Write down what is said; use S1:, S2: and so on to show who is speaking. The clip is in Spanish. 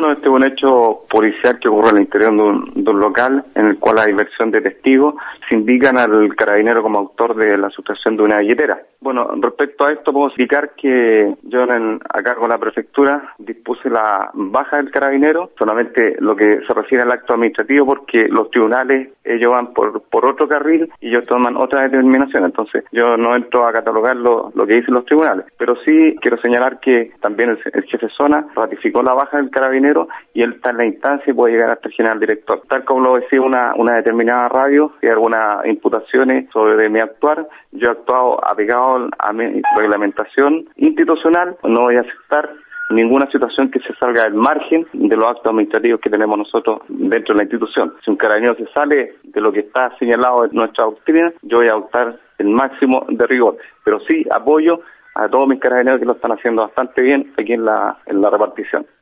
S1: Bueno, este es un hecho policial que ocurre al interior de un, de un local en el cual hay versión de testigos. Se indican al carabinero como autor de la sustracción de una billetera. Bueno, respecto a esto puedo explicar que yo en, a cargo de la prefectura dispuse la baja del carabinero, solamente lo que se refiere al acto administrativo porque los tribunales ellos van por, por otro carril y ellos toman otra determinación. Entonces yo no entro a catalogar lo, lo que dicen los tribunales, pero sí quiero señalar que también el, el jefe zona ratificó la baja del carabinero y él está en la instancia y puede llegar hasta el general director. Tal como lo decía una, una determinada radio y algunas imputaciones sobre mi actuar, yo he actuado apegado a mi reglamentación institucional, no voy a aceptar ninguna situación que se salga del margen de los actos administrativos que tenemos nosotros dentro de la institución. Si un carabinero se sale de lo que está señalado en nuestra doctrina, yo voy a optar el máximo de rigor, pero sí apoyo a todos mis carabineros que lo están haciendo bastante bien aquí en la repartición.